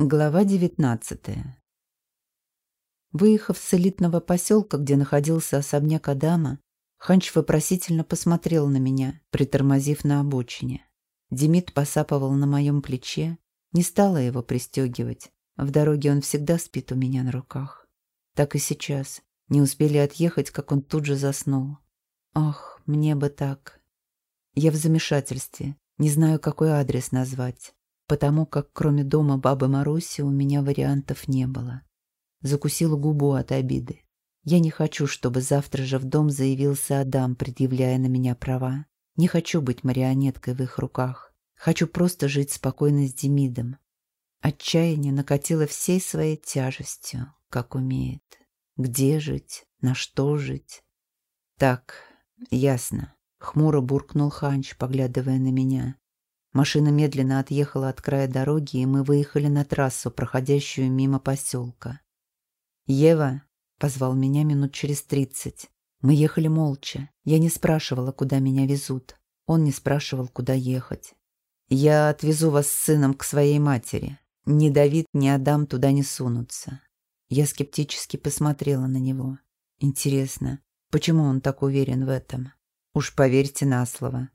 Глава девятнадцатая. Выехав с элитного поселка, где находился особняк Адама, Ханч вопросительно посмотрел на меня, притормозив на обочине. Демид посапывал на моем плече, не стала его пристегивать. В дороге он всегда спит у меня на руках. Так и сейчас. Не успели отъехать, как он тут же заснул. Ох, мне бы так. Я в замешательстве, не знаю, какой адрес назвать потому как кроме дома бабы Маруси у меня вариантов не было. Закусила губу от обиды. Я не хочу, чтобы завтра же в дом заявился Адам, предъявляя на меня права. Не хочу быть марионеткой в их руках. Хочу просто жить спокойно с Демидом. Отчаяние накатило всей своей тяжестью, как умеет. Где жить? На что жить? Так, ясно. Хмуро буркнул Ханч, поглядывая на меня. Машина медленно отъехала от края дороги, и мы выехали на трассу, проходящую мимо поселка. «Ева», — позвал меня минут через тридцать. Мы ехали молча. Я не спрашивала, куда меня везут. Он не спрашивал, куда ехать. «Я отвезу вас с сыном к своей матери. Ни Давид, ни Адам туда не сунутся». Я скептически посмотрела на него. Интересно, почему он так уверен в этом? Уж поверьте на слово.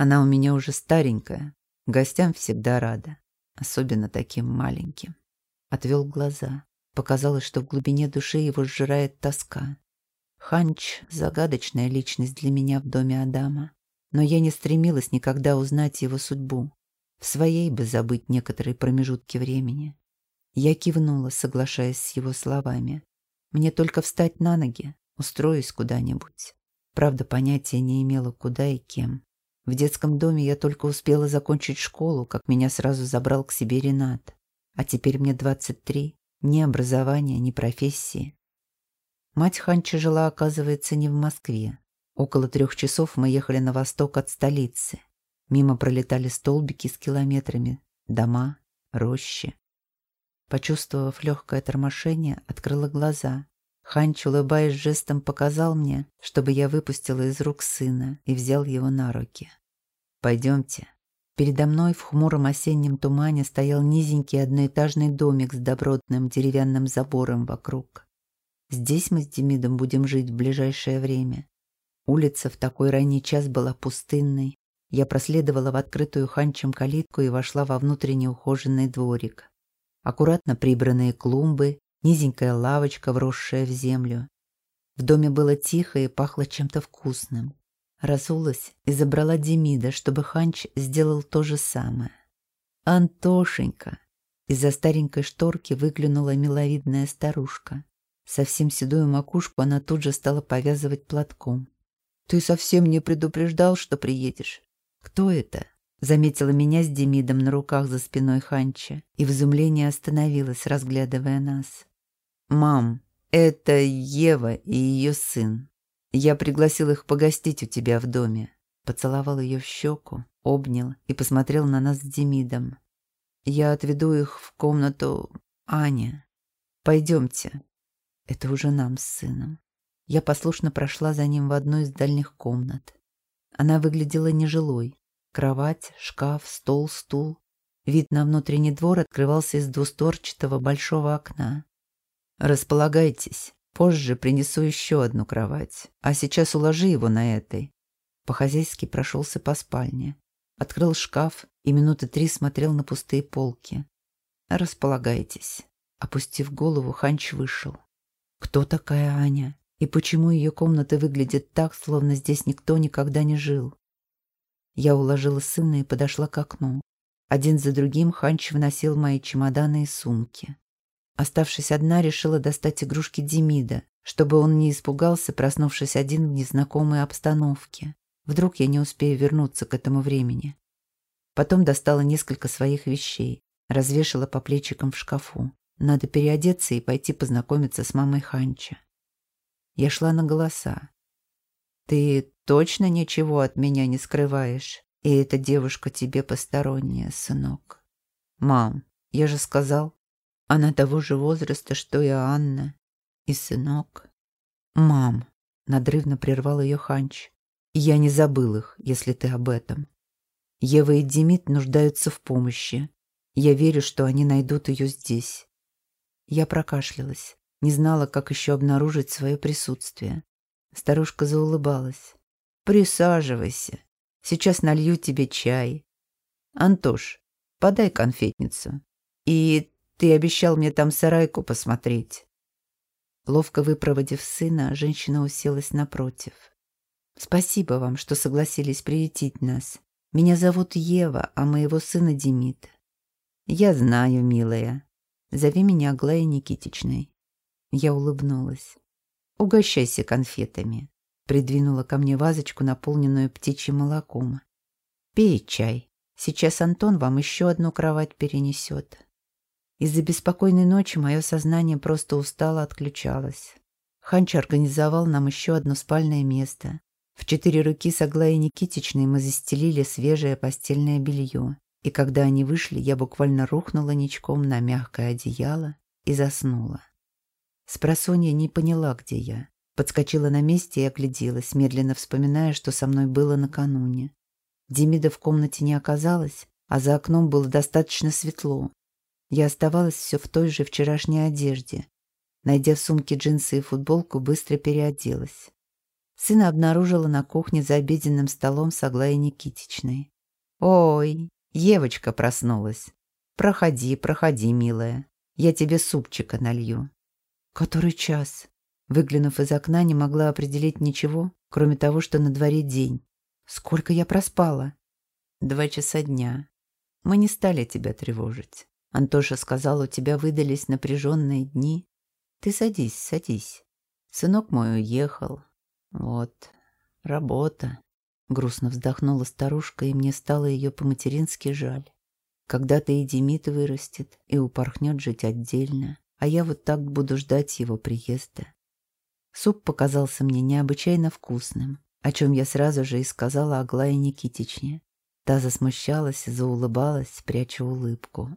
Она у меня уже старенькая, гостям всегда рада, особенно таким маленьким. Отвел глаза. Показалось, что в глубине души его сжирает тоска. Ханч — загадочная личность для меня в доме Адама. Но я не стремилась никогда узнать его судьбу. В своей бы забыть некоторые промежутки времени. Я кивнула, соглашаясь с его словами. Мне только встать на ноги, устроюсь куда-нибудь. Правда, понятия не имела, куда и кем. В детском доме я только успела закончить школу, как меня сразу забрал к себе Ренат. А теперь мне 23. Ни образования, ни профессии. Мать Ханча жила, оказывается, не в Москве. Около трех часов мы ехали на восток от столицы. Мимо пролетали столбики с километрами, дома, рощи. Почувствовав легкое тормошение, открыла глаза. Ханч, улыбаясь жестом, показал мне, чтобы я выпустила из рук сына и взял его на руки. Пойдемте. Передо мной в хмуром осеннем тумане стоял низенький одноэтажный домик с добротным деревянным забором вокруг. Здесь мы с Демидом будем жить в ближайшее время. Улица в такой ранний час была пустынной. Я проследовала в открытую ханчем калитку и вошла во внутренний ухоженный дворик. Аккуратно прибранные клумбы, низенькая лавочка, вросшая в землю. В доме было тихо и пахло чем-то вкусным. Разулась и забрала Демида, чтобы Ханч сделал то же самое. «Антошенька!» Из-за старенькой шторки выглянула миловидная старушка. Совсем седую макушку она тут же стала повязывать платком. «Ты совсем не предупреждал, что приедешь?» «Кто это?» Заметила меня с Демидом на руках за спиной Ханча и в изумлении остановилась, разглядывая нас. «Мам, это Ева и ее сын. Я пригласил их погостить у тебя в доме. Поцеловал ее в щеку, обнял и посмотрел на нас с Демидом. Я отведу их в комнату Аня. Пойдемте. Это уже нам с сыном. Я послушно прошла за ним в одну из дальних комнат. Она выглядела нежилой. Кровать, шкаф, стол, стул. Вид на внутренний двор открывался из двусторчатого большого окна. «Располагайтесь», Позже принесу еще одну кровать, а сейчас уложи его на этой. По-хозяйски прошелся по спальне. Открыл шкаф и минуты три смотрел на пустые полки. Располагайтесь. Опустив голову, Ханч вышел. Кто такая Аня? И почему ее комната выглядит так, словно здесь никто никогда не жил? Я уложила сына и подошла к окну. Один за другим Ханч выносил мои чемоданы и сумки. Оставшись одна, решила достать игрушки Демида, чтобы он не испугался, проснувшись один в незнакомой обстановке. Вдруг я не успею вернуться к этому времени. Потом достала несколько своих вещей, развешала по плечикам в шкафу. Надо переодеться и пойти познакомиться с мамой Ханча. Я шла на голоса. «Ты точно ничего от меня не скрываешь? И эта девушка тебе посторонняя, сынок?» «Мам, я же сказал, она того же возраста, что и Анна. И сынок. «Мам», — надрывно прервал ее Ханч, — «я не забыл их, если ты об этом. Ева и Демид нуждаются в помощи. Я верю, что они найдут ее здесь. Я прокашлялась, не знала, как еще обнаружить свое присутствие. Старушка заулыбалась. «Присаживайся. Сейчас налью тебе чай. Антош, подай конфетницу. И ты обещал мне там сарайку посмотреть». Ловко выпроводив сына, женщина уселась напротив. «Спасибо вам, что согласились приютить нас. Меня зовут Ева, а моего сына Демид». «Я знаю, милая. Зови меня Аглая Никитичной». Я улыбнулась. «Угощайся конфетами», — придвинула ко мне вазочку, наполненную птичьим молоком. «Пей чай. Сейчас Антон вам еще одну кровать перенесет». Из-за беспокойной ночи мое сознание просто устало отключалось. Ханч организовал нам еще одно спальное место. В четыре руки с Аглаей Никитичной мы застелили свежее постельное белье. И когда они вышли, я буквально рухнула ничком на мягкое одеяло и заснула. Спросонья не поняла, где я. Подскочила на месте и огляделась, медленно вспоминая, что со мной было накануне. Демида в комнате не оказалось, а за окном было достаточно светло. Я оставалась все в той же вчерашней одежде. Найдя в сумке джинсы и футболку, быстро переоделась. Сына обнаружила на кухне за обеденным столом с Аглаей Никитичной. «Ой, Евочка проснулась. Проходи, проходи, милая. Я тебе супчика налью». «Который час?» Выглянув из окна, не могла определить ничего, кроме того, что на дворе день. «Сколько я проспала?» «Два часа дня. Мы не стали тебя тревожить. Антоша сказал, у тебя выдались напряженные дни. Ты садись, садись. Сынок мой уехал. Вот, работа. Грустно вздохнула старушка, и мне стало ее по-матерински жаль. Когда-то и Демид вырастет, и упорхнет жить отдельно, а я вот так буду ждать его приезда. Суп показался мне необычайно вкусным, о чем я сразу же и сказала Аглае Никитичне. Та засмущалась заулыбалась, пряча улыбку.